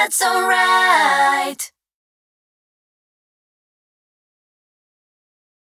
that's alright.